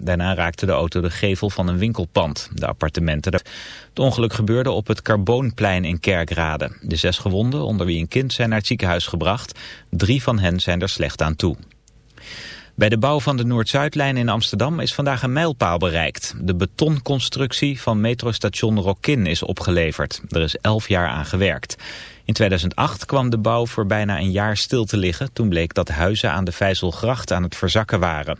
Daarna raakte de auto de gevel van een winkelpand. De appartementen. Het ongeluk gebeurde op het Carboonplein in Kerkrade. De zes gewonden, onder wie een kind, zijn naar het ziekenhuis gebracht. Drie van hen zijn er slecht aan toe. Bij de bouw van de Noord-Zuidlijn in Amsterdam is vandaag een mijlpaal bereikt. De betonconstructie van metrostation Rokin is opgeleverd. Er is elf jaar aan gewerkt. In 2008 kwam de bouw voor bijna een jaar stil te liggen. Toen bleek dat huizen aan de Vijzelgracht aan het verzakken waren.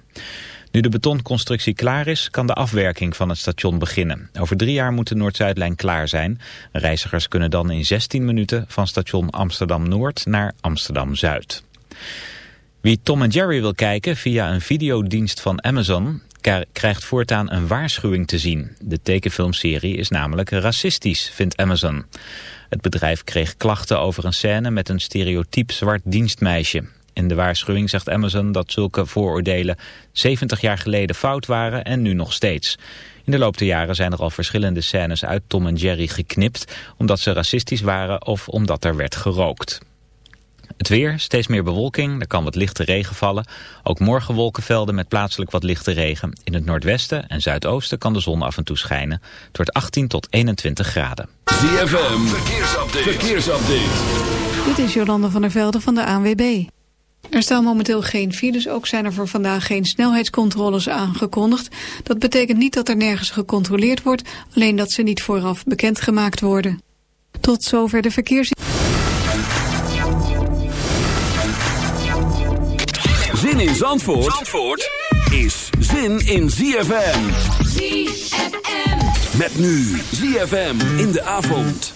Nu de betonconstructie klaar is, kan de afwerking van het station beginnen. Over drie jaar moet de Noord-Zuidlijn klaar zijn. Reizigers kunnen dan in 16 minuten van station Amsterdam-Noord naar Amsterdam-Zuid. Wie Tom en Jerry wil kijken via een videodienst van Amazon krijgt voortaan een waarschuwing te zien. De tekenfilmserie is namelijk racistisch, vindt Amazon. Het bedrijf kreeg klachten over een scène met een stereotyp zwart dienstmeisje. In de waarschuwing zegt Amazon dat zulke vooroordelen 70 jaar geleden fout waren en nu nog steeds. In de loop der jaren zijn er al verschillende scènes uit Tom en Jerry geknipt... omdat ze racistisch waren of omdat er werd gerookt. Het weer, steeds meer bewolking, er kan wat lichte regen vallen. Ook morgen wolkenvelden met plaatselijk wat lichte regen. In het noordwesten en zuidoosten kan de zon af en toe schijnen. Het wordt 18 tot 21 graden. ZFM, verkeersupdate. verkeersupdate. Dit is Jolande van der Velde van de ANWB. Er staan momenteel geen files, ook zijn er voor vandaag geen snelheidscontroles aangekondigd. Dat betekent niet dat er nergens gecontroleerd wordt, alleen dat ze niet vooraf bekendgemaakt worden. Tot zover de verkeers... Zin in Zandvoort, Zandvoort is zin in ZFM. ZFM. Met nu ZFM in de avond.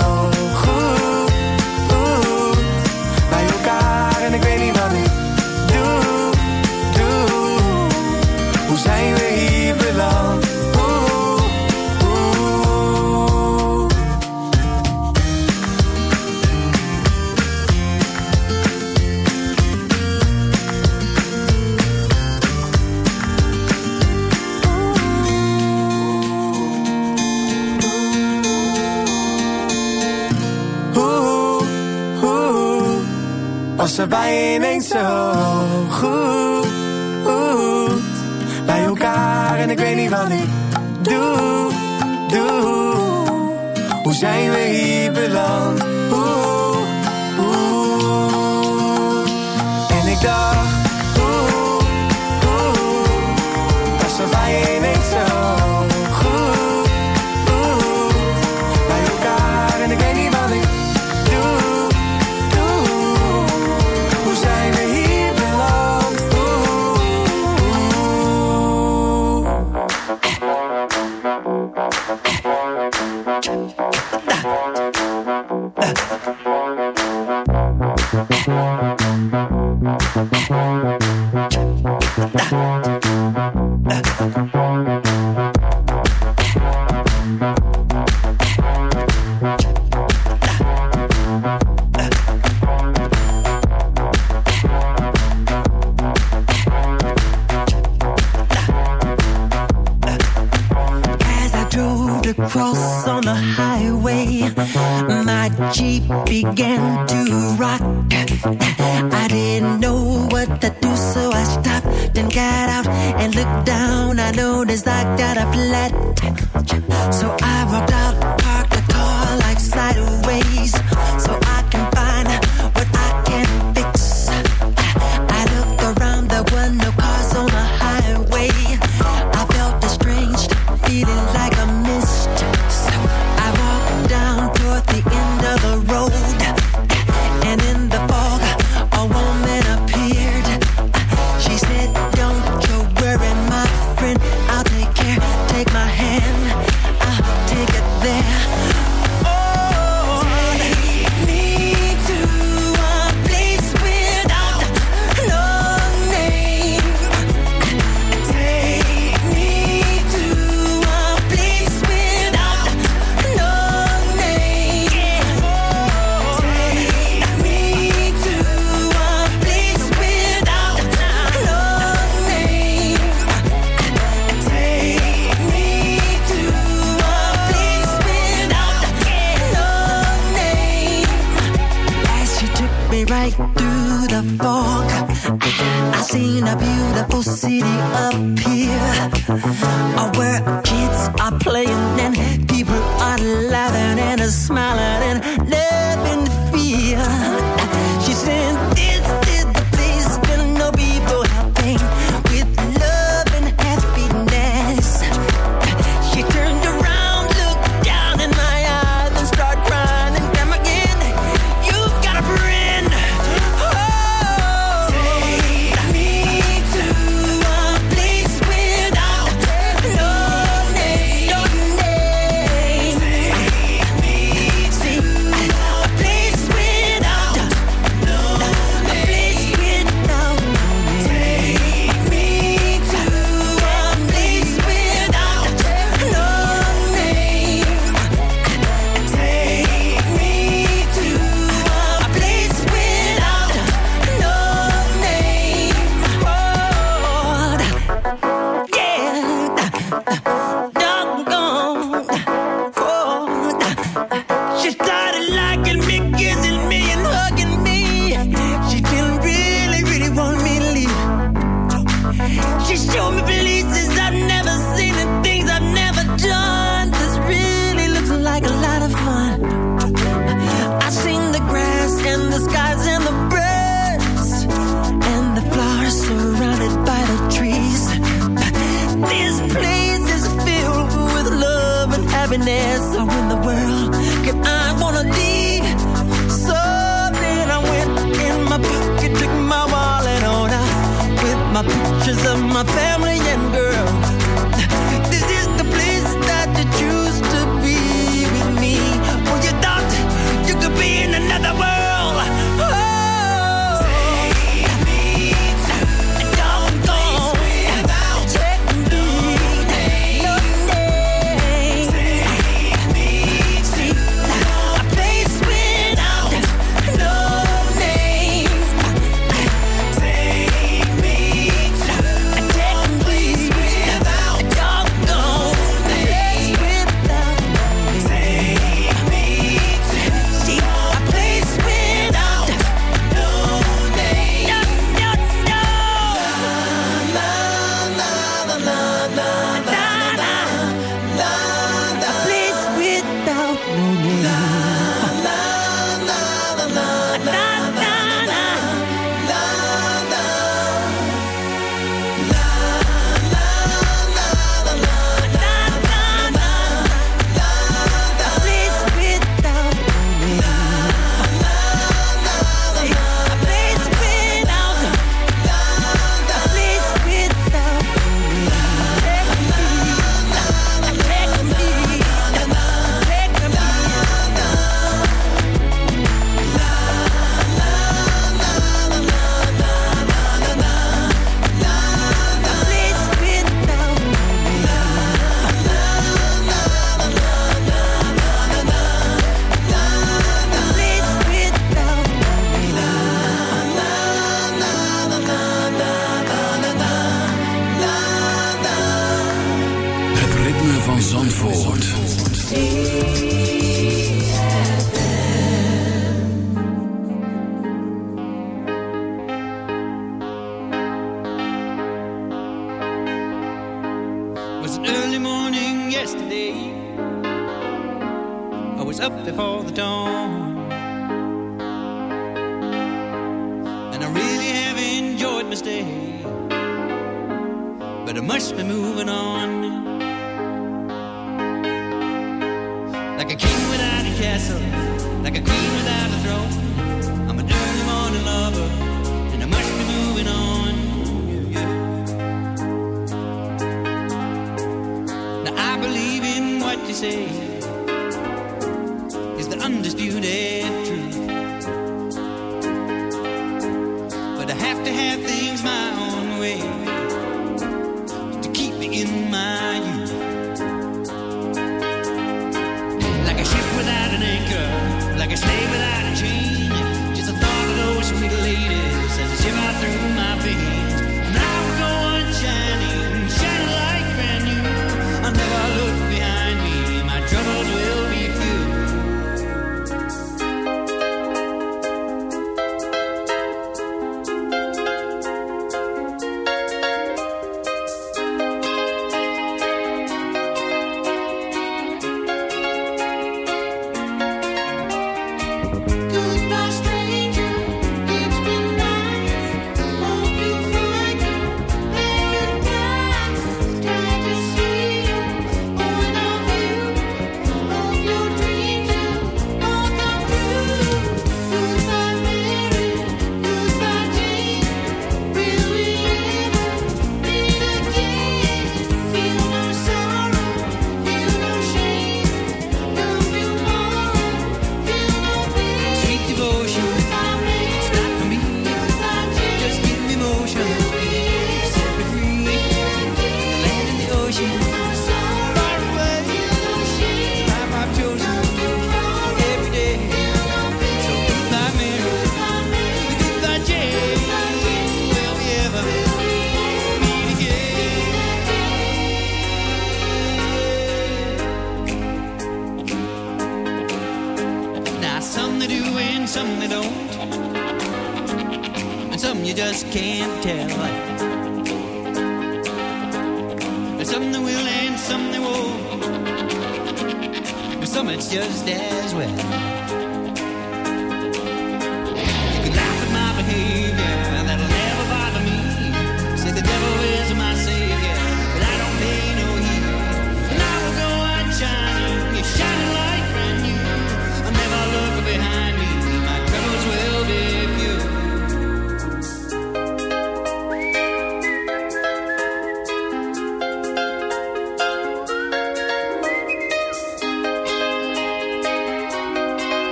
Bij ineens zo goed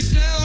Six.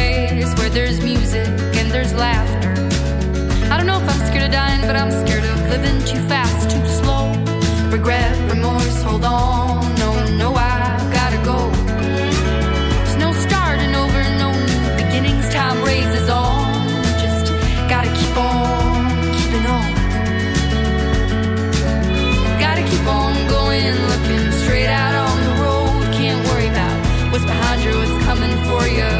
Someplace where there's music and there's laughter. I don't know if I'm scared of dying, but I'm scared of living too fast, too slow. Regret, remorse, hold on. No, no, I've gotta go. There's no starting over, no new beginnings. Time raises on. Just gotta keep on keeping on. Gotta keep on going, looking straight out on the road. Can't worry about what's behind you, what's coming for you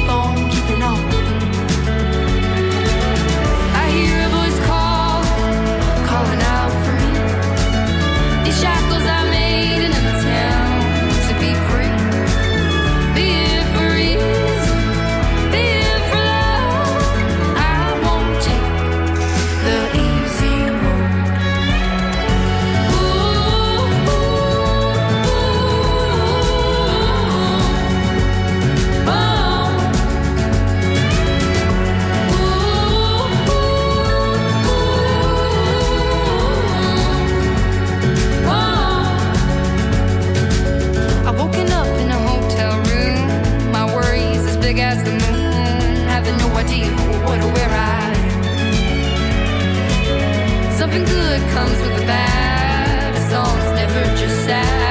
Something good comes with the bad. Song's never just sad.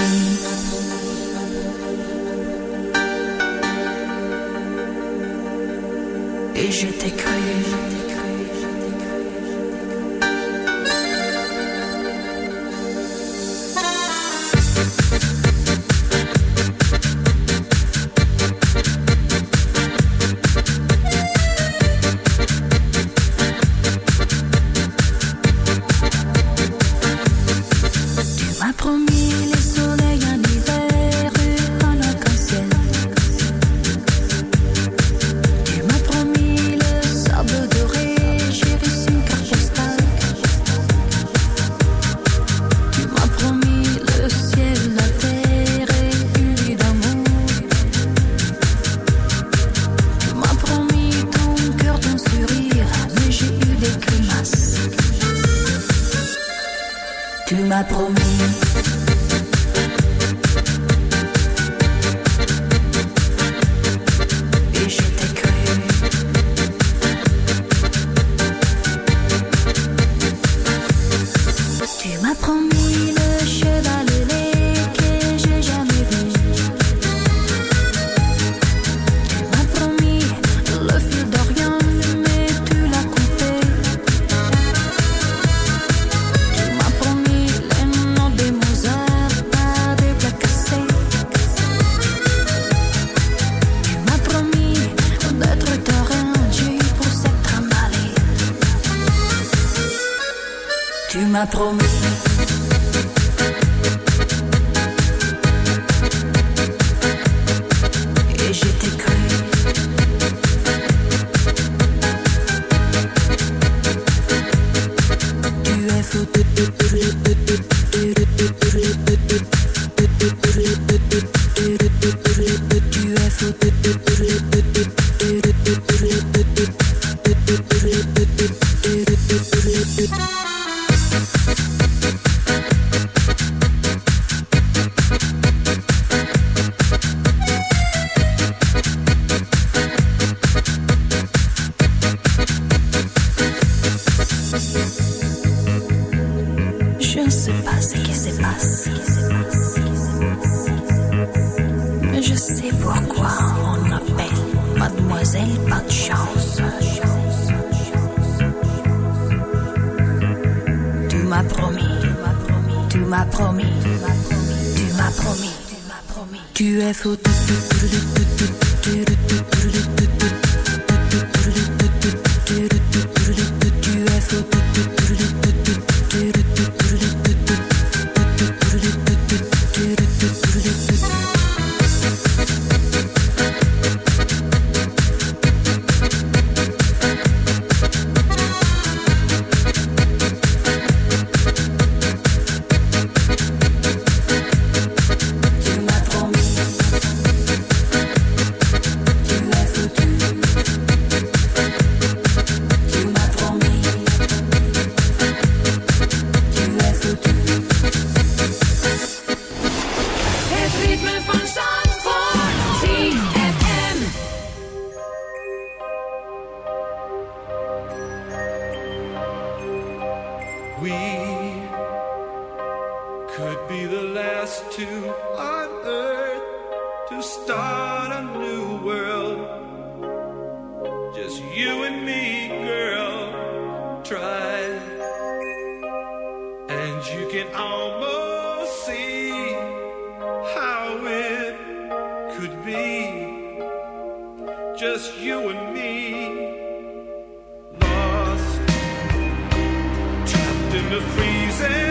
The freezing.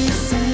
you say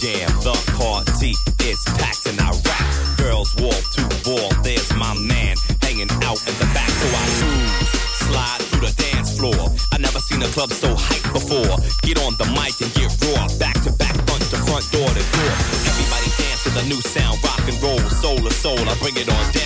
jam. The party is packed and I rap. Girls wall to wall, there's my man hanging out in the back. So I cruise, slide through the dance floor. I never seen a club so hyped before. Get on the mic and get raw. Back to back, front to front, door to door. Everybody dance to the new sound, rock and roll, soul to soul. I bring it on down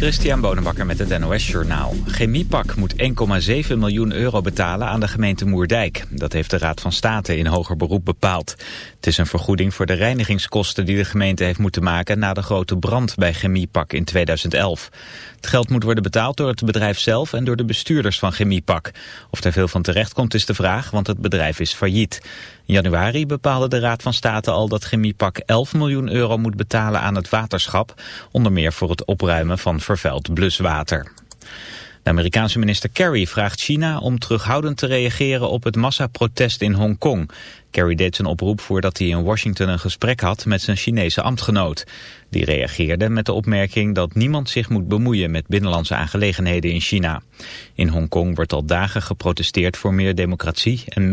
Christian Bonenbakker met het NOS Journaal. Chemiepak moet 1,7 miljoen euro betalen aan de gemeente Moerdijk. Dat heeft de Raad van State in hoger beroep bepaald. Het is een vergoeding voor de reinigingskosten die de gemeente heeft moeten maken... na de grote brand bij Chemiepak in 2011. Het geld moet worden betaald door het bedrijf zelf en door de bestuurders van Chemiepak. Of er veel van terecht komt is de vraag, want het bedrijf is failliet. Januari bepaalde de Raad van State al dat Chemiepak 11 miljoen euro moet betalen aan het waterschap. Onder meer voor het opruimen van vervuild bluswater. De Amerikaanse minister Kerry vraagt China om terughoudend te reageren op het massaprotest in Hongkong. Kerry deed zijn oproep voordat hij in Washington een gesprek had met zijn Chinese ambtgenoot. Die reageerde met de opmerking dat niemand zich moet bemoeien met binnenlandse aangelegenheden in China. In Hongkong wordt al dagen geprotesteerd voor meer democratie en minder